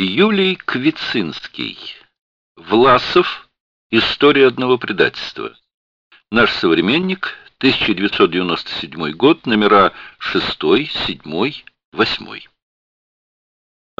Юлий Квицинский. Власов. История одного предательства. Наш современник. 1997 год. Номера 6, 7, 8.